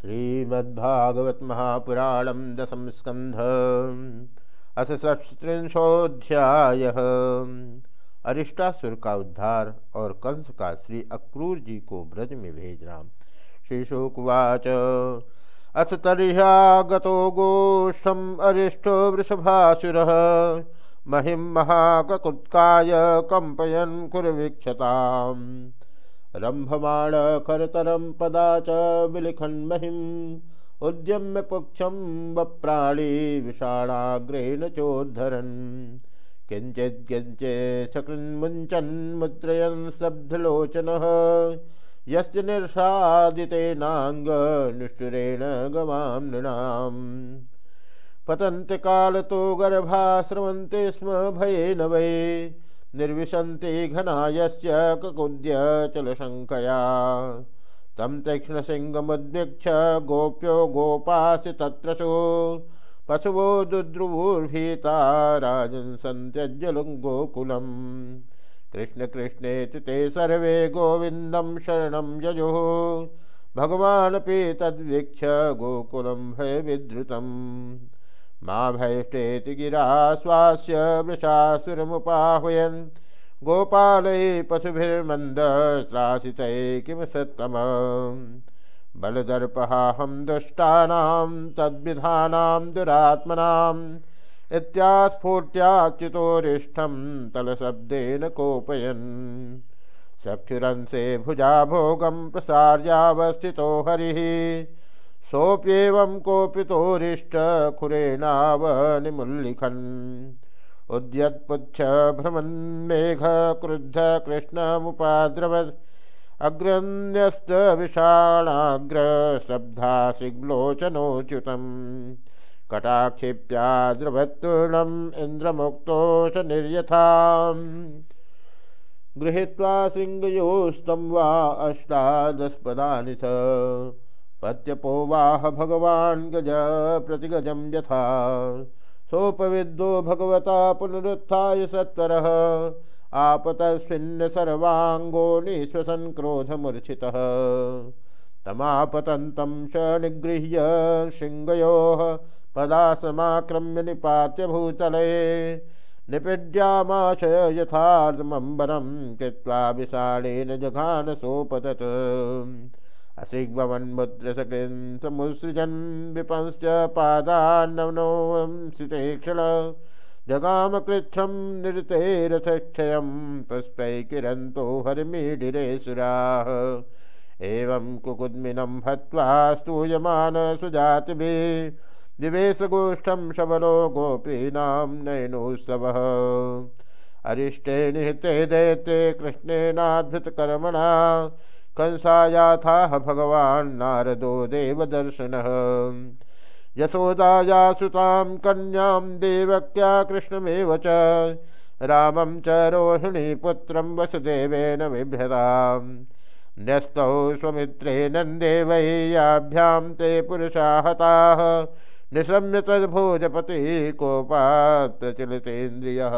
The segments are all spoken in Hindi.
श्रीमद्भागवत महापुराणम दशम स्कंध अथ सत्रिंशोध्याय अरिष्टासुर का उद्धार और कंस का श्री अक्रूर जी को ब्रज में भेजना। श्री शुकवाच अथ तरिहागतो गोष्ठम अरिष्टो वृषभासुर महिम महाकुत्काय कंपयन कुरवीक्षता रंभमाण करतरम पदा च विलिखन महिम उद्यम्य पुक्षम वप्राणी विषाणाग्रेण चोद्धरन्। किंचित किंचे सकृन्मुञ्चन् मुद्रयन् शब्दलोचनः। निष्ठुरेण गवां नृणाम्। पतन्त्यकालतो गर्भा स्रवन्ते स्म भयेन वै। निर्विशन्ति घनायस्य ककुद्य चलशङ्कया। तं तीक्ष्णसिंहमुद्वीक्ष गोप्यो गोपासि तत्रसु पशवो दुद्रुवुर्भीता राजन् सन्त्यज्यलुङ्गोकुलम् कृष्ण कृष्णेति ते सर्वे गोविन्दं शरणं यजुः। भगवानपि तद्वीक्ष्य गोकुलं भयविधृतम् मा भैष्टेति गिरा स्वास्य वृषासुरमुपाहयन्। गोपालै पशुभिर्मन्दश्रासितै किं सत्तम बलदर्पहाहं दुष्टानां, तद्विधानां दुरात्मनाम् इत्यास्फूर्त्याच्युतोरिष्ठं तलशब्देन कोपयन्। चक्षुरंसे भुजा भोगं प्रसार्यावस्थितो हरिः। सोप्येवं कोपितोरिष्ट खुरेणावनिमुल्लिखन् उद्यत्पुच्छ भ्रमन्मेघ क्रुद्ध कृष्णमुपाद्रवत्। अग्रन्यस्तविषाणाग्रशब्दासिग्लोचनोच्युतं कटाक्षिप्याद्रवत्तूर्णम् इन्द्रमुक्तोष निर्यथाम्। गृहीत्वा शृङ्गयोस्तं वा अष्टादशपदानि स। पत्यपोवाह भगवान् गज प्रतिगजं यथा। सोपविद्दो भगवता पुनरुत्थाय सत्वरः। आपतस्मिन् सर्वाङ्गो निःश्वसन् क्रोधमूर्छितः तमापतन्तं स निगृह्य शृङ्गयोः पदासमाक्रम्य निपात्य भूतले। निपीड्यामाश यथार्थमम्बरं कृत्वा विषाणेन जघान सोपतत् असिग्भवन्मुद्रसकृन् समुसृजन् विपंश्च पादान्नवनोंसिते क्षण। जगामकृच्छं निरतेरथक्षयं पुष्पै किरन्तो हरिमीढिरे सुराः। एवं कुकुद्मिनं हत्वा स्तूयमान सुजातिभिः। दिवेशगोष्ठं शबलो गोपीनां नयनोत्सवः। अरिष्टे निहिते दैते कृष्णेनाद्भुतकर्मणा। कंसायाथा भगवान् नारदो देवदर्शनः। यशोदाया सुतां कन्यां देवक्या कृष्णमेव च। रामं च रोहिणीपुत्रं वसुदेवेन बिभ्यताम् न्यस्तौ स्वमित्रे नन्दे वै ते पुरुषा हताः। निशम्य तद्भोजपतिः कोपात् प्रचलितेन्द्रियः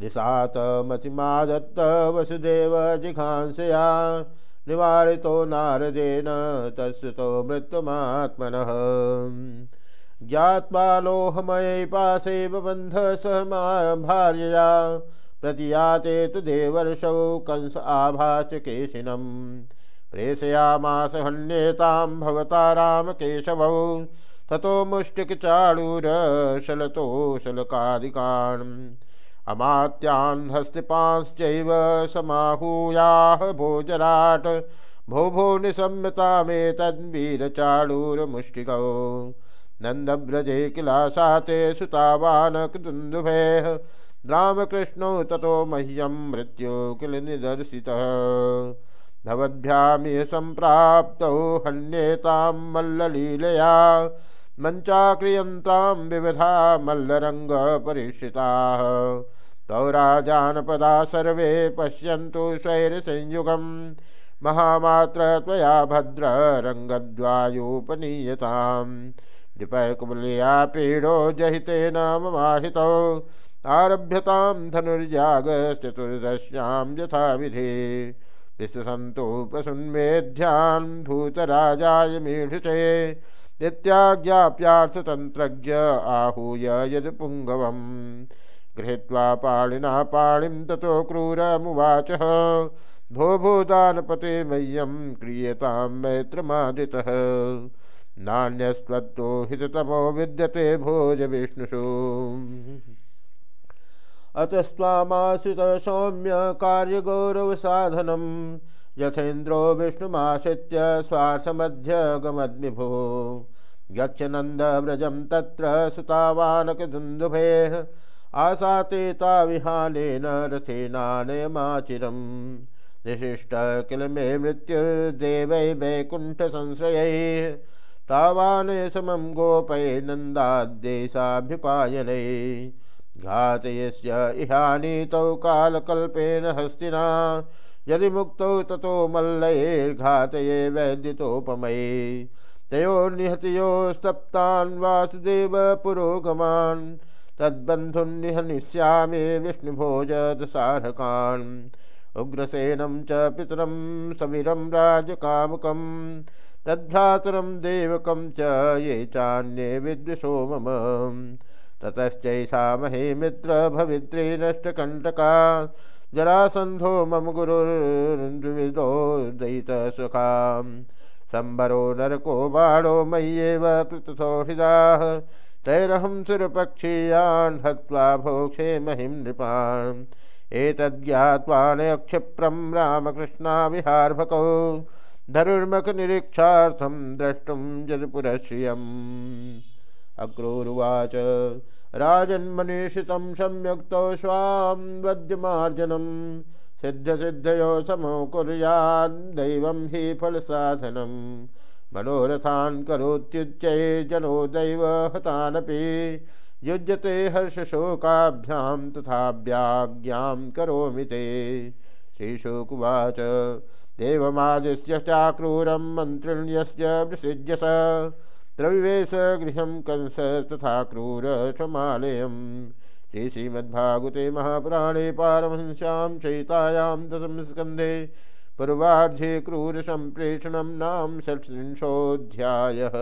निशातमतिमादत्त वसुदेव जिघांसया निवारितो नारदेन तस्सुतो मृत्युमात्मनः। ज्ञात्वा लोहमये पाशे बबन्ध भार्यया प्रतियाते तु देवर्षौ कंस आभाच केशिनम् प्रेषयामास हन्येतां भवता रामकेशवौ, ततो मुष्टिकचाडूरशलतो शलकादिकान्। अमात्यान् हस्तिपांश्चैव समाहूयाः भोजराट भो भो निशम्यतामेतद्वीरचाडूरमुष्टिकौ नन्दव्रजे किलाशाते सुतावानकृदुन्दुभेः। रामकृष्णौ ततो मह्यं मृत्यो किल निदर्शितः। भवद्भ्यामिह सम्प्राप्तौ हन्येतां मल्ललीलया। मञ्चाक्रियन्तां विविधा मल्लरङ्गपरिष्ठिताः तौ राजानपदा सर्वे पश्यन्तु स्वैरसंयुगं। महामात्र त्वया भद्ररङ्गद्वायोपनीयतां नृपकुबलया पीडो जहितेन ममाहितौ आरभ्यतां धनुर्यागश्चतुर्दश्यां यथाविधि। विस्तसन्तोपसुन्मेध्यान् भूतराजाय मीढुचे इत्याज्ञाप्यार्थतन्त्रज्ञ आहूय यदपुङ्गवम् गृहीत्वा पाणिना पाणिं ततो क्रूरमुवाचः। भो भूदानपते मह्यं क्रियतां मैत्रमादितः। नान्यस्त्वत्तो हिततमो विद्यते भोज विष्णुषु अतस्वामाश्रित सौम्य कार्यगौरवसाधनं यथेन्द्रो विष्णुमाश्रित्य स्वार्थमध्यगमद्विभो गच्छ नन्दव्रजं तत्र सुतावानकदुन्दुभेः आसाते ताविहानेन रथेनानयमाचिरम् निशिष्ट किल मे मृत्युर्देवै वैकुण्ठसंश्रयैः तावान् समं गोपै नन्दाद्देशाभ्युपायनै घातयस्य इहानीतौ कालकल्पेन हस्तिना यदि मुक्तौ ततो मल्लैर्घातये वैद्युतोपमये। तयोर्निहतयोस्तप्तान् वासुदेवपुरोगमान् तद्बन्धुन्निहनिष्यामि विष्णुभोज दशार्हकान् उग्रसेनं च पितरं सविरं राजकामुकं तद्भ्रातरं देवकं च ये चान्ये विद्विषो मम। ततश्चैषा महे मित्र भवित्री नष्टकण्टका। जरासन्धो मम गुरुर्विदो दयितसुखा सम्बरो नरको बाणो मय्येव कृतसौहृदाः तैरहं सुरपक्षीयान् हत्वा भोक्षे महिं नृपान्। एतज्ञात्वानयक्षिप्रं रामकृष्णाविहार्भकौ धनुर्मखनिरीक्षार्थं द्रष्टुं यदुपुरश्रियम्। अक्रूरुवाच राजन्मनीषितं सम्यक्तौ स्वां वद्यमार्जनं सिद्धसिद्धयो समो कुर्याद्दैवं हि फलसाधनं मनोरथान् करोत्युच्चैर्जनो दैव हतानपि। युज्यते हर्षशोकाभ्यां तथाभ्याज्ञां करोमि ते। श्रीशुकुवाच। देवमादिश्य चाक्रूरं मन्त्रिण्यस्य विसिज्यस द्रविवेश गृह कंस तथा क्रूर क्षमालयम् श्री श्रीमद्भागवते महापुराणे पारमहंस्यां चयितायां दशमस्कन्धे पूर्वार्धे संप्रेषण नाम षट्त्रिंशोऽध्यायः।